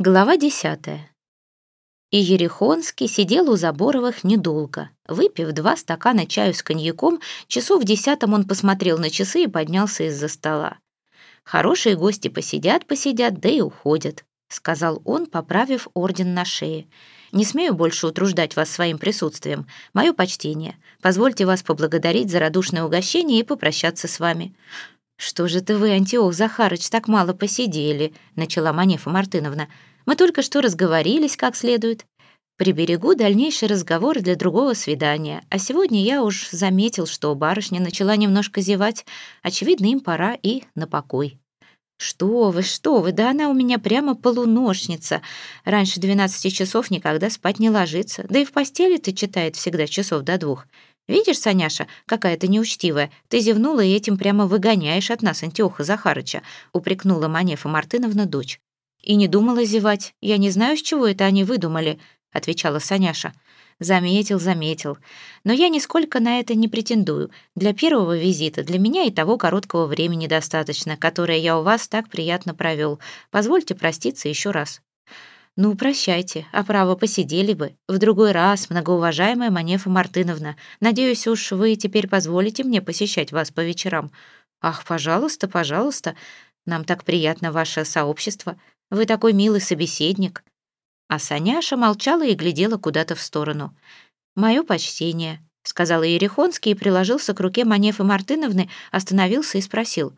Глава десятая. И Ерехонский сидел у Заборовых недолго. Выпив два стакана чаю с коньяком, часов в десятом он посмотрел на часы и поднялся из-за стола. «Хорошие гости посидят-посидят, да и уходят», — сказал он, поправив орден на шее. «Не смею больше утруждать вас своим присутствием. Мое почтение. Позвольте вас поблагодарить за радушное угощение и попрощаться с вами». «Что же ты вы, Антиох Захарыч, так мало посидели?» — начала Манефа Мартыновна. Мы только что разговорились как следует. Приберегу дальнейший разговор для другого свидания, а сегодня я уж заметил, что барышня начала немножко зевать. Очевидно, им пора и на покой. «Что вы, что вы, да она у меня прямо полуношница. Раньше двенадцати часов никогда спать не ложится, да и в постели-то читает всегда часов до двух. Видишь, Саняша, какая ты неучтивая, ты зевнула и этим прямо выгоняешь от нас Антиоха Захарыча», упрекнула Манефа Мартыновна дочь. «И не думала зевать. Я не знаю, с чего это они выдумали», — отвечала Саняша. «Заметил, заметил. Но я нисколько на это не претендую. Для первого визита для меня и того короткого времени достаточно, которое я у вас так приятно провел. Позвольте проститься еще раз». «Ну, прощайте, а право посидели бы. В другой раз, многоуважаемая Манефа Мартыновна. Надеюсь, уж вы теперь позволите мне посещать вас по вечерам». «Ах, пожалуйста, пожалуйста. Нам так приятно ваше сообщество. Вы такой милый собеседник». А Саняша молчала и глядела куда-то в сторону. «Мое почтение», — сказал Ерехонский и приложился к руке Манефы Мартыновны, остановился и спросил.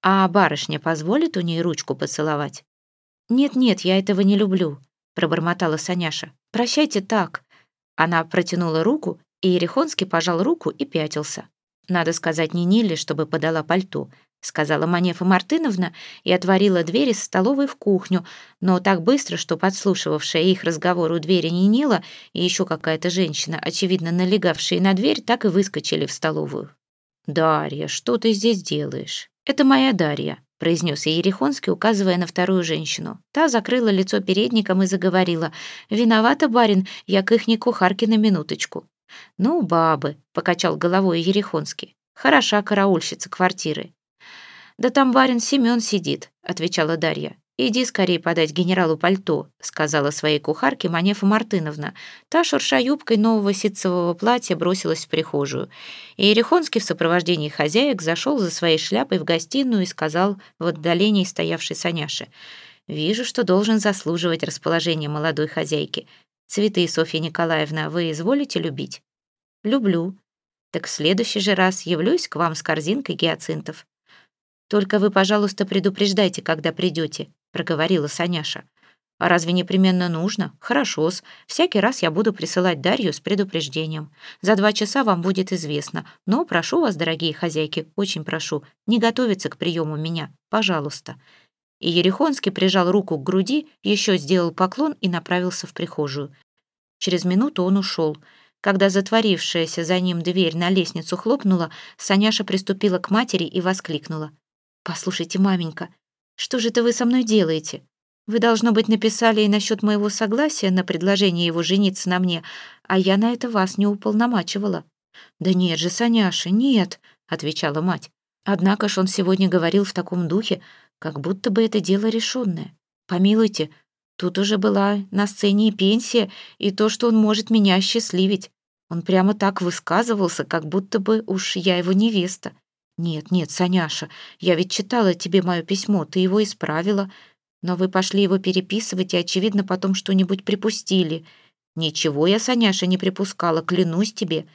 «А барышня позволит у ней ручку поцеловать?» «Нет-нет, я этого не люблю», — пробормотала Саняша. «Прощайте так». Она протянула руку, и Ерехонский пожал руку и пятился. Надо сказать Ниниле, чтобы подала пальто. — сказала Манефа Мартыновна и отворила дверь из столовой в кухню, но так быстро, что подслушивавшая их разговор у двери Нинила и еще какая-то женщина, очевидно налегавшие на дверь, так и выскочили в столовую. «Дарья, что ты здесь делаешь?» «Это моя Дарья», — произнес Ерехонский, указывая на вторую женщину. Та закрыла лицо передником и заговорила. «Виновата, барин, я к ихней кухарке на минуточку». «Ну, бабы», — покачал головой Ерехонский. «Хороша караульщица квартиры. «Да там барин Семён сидит», — отвечала Дарья. «Иди скорее подать генералу пальто», — сказала своей кухарке Манефа Мартыновна. Та, шурша юбкой нового ситцевого платья, бросилась в прихожую. И Ерехонский в сопровождении хозяек зашел за своей шляпой в гостиную и сказал в отдалении стоявшей Саняше. «Вижу, что должен заслуживать расположение молодой хозяйки. Цветы, Софья Николаевна, вы изволите любить?» «Люблю. Так в следующий же раз явлюсь к вам с корзинкой гиацинтов». «Только вы, пожалуйста, предупреждайте, когда придете», — проговорила Саняша. «А разве непременно нужно? Хорошо-с. Всякий раз я буду присылать Дарью с предупреждением. За два часа вам будет известно. Но прошу вас, дорогие хозяйки, очень прошу, не готовиться к приему меня. Пожалуйста». И Ерехонский прижал руку к груди, еще сделал поклон и направился в прихожую. Через минуту он ушел. Когда затворившаяся за ним дверь на лестницу хлопнула, Саняша приступила к матери и воскликнула. «Послушайте, маменька, что же это вы со мной делаете? Вы, должно быть, написали и насчет моего согласия на предложение его жениться на мне, а я на это вас не уполномачивала». «Да нет же, Саняша, нет», — отвечала мать. «Однако ж он сегодня говорил в таком духе, как будто бы это дело решенное. Помилуйте, тут уже была на сцене и пенсия, и то, что он может меня осчастливить. Он прямо так высказывался, как будто бы уж я его невеста. «Нет, нет, Саняша, я ведь читала тебе мое письмо, ты его исправила. Но вы пошли его переписывать и, очевидно, потом что-нибудь припустили. Ничего я, Саняша, не припускала, клянусь тебе.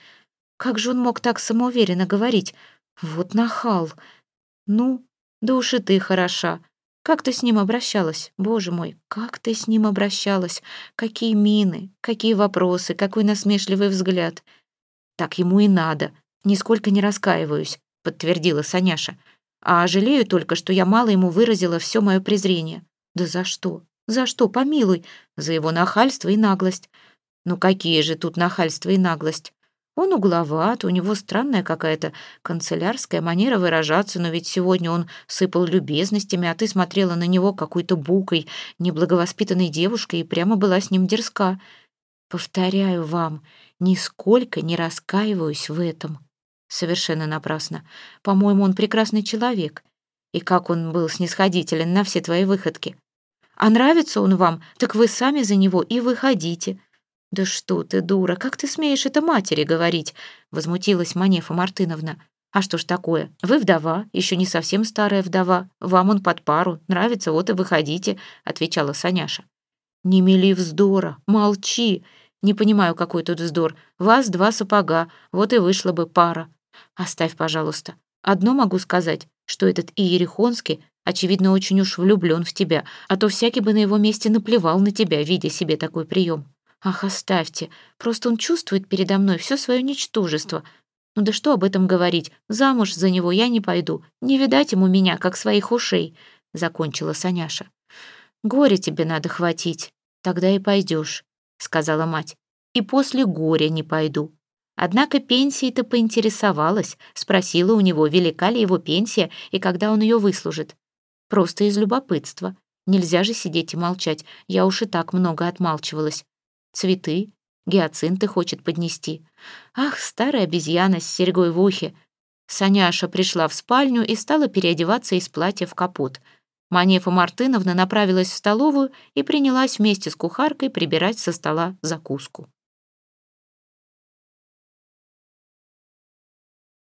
Как же он мог так самоуверенно говорить? Вот нахал. Ну, да уж и ты хороша. Как ты с ним обращалась? Боже мой, как ты с ним обращалась? Какие мины, какие вопросы, какой насмешливый взгляд. Так ему и надо. Нисколько не раскаиваюсь подтвердила Саняша. «А жалею только, что я мало ему выразила все мое презрение». «Да за что? За что, помилуй? За его нахальство и наглость». «Ну какие же тут нахальство и наглость? Он угловат, у него странная какая-то канцелярская манера выражаться, но ведь сегодня он сыпал любезностями, а ты смотрела на него какой-то букой, неблаговоспитанной девушкой и прямо была с ним дерзка. Повторяю вам, нисколько не раскаиваюсь в этом». Совершенно напрасно. По-моему, он прекрасный человек. И как он был снисходителен на все твои выходки. А нравится он вам, так вы сами за него и выходите». «Да что ты, дура, как ты смеешь это матери говорить?» — возмутилась Манефа Мартыновна. «А что ж такое? Вы вдова, еще не совсем старая вдова. Вам он под пару. Нравится, вот и выходите», — отвечала Саняша. «Не мели вздора, молчи. Не понимаю, какой тут вздор. Вас два сапога, вот и вышла бы пара. Оставь, пожалуйста. Одно могу сказать, что этот Иерихонский, очевидно, очень уж влюблен в тебя, а то всякий бы на его месте наплевал на тебя, видя себе такой прием. Ах, оставьте. Просто он чувствует передо мной все свое ничтожество. Ну да что об этом говорить? Замуж за него я не пойду. Не видать ему меня, как своих ушей, закончила Саняша. Горе тебе надо хватить, тогда и пойдешь, сказала мать. И после горя не пойду. Однако пенсией-то поинтересовалась, спросила у него, велика ли его пенсия и когда он ее выслужит. Просто из любопытства. Нельзя же сидеть и молчать, я уж и так много отмалчивалась. Цветы, гиацинты хочет поднести. Ах, старая обезьяна с серьгой в ухе. Саняша пришла в спальню и стала переодеваться из платья в капот. Манефа Мартыновна направилась в столовую и принялась вместе с кухаркой прибирать со стола закуску.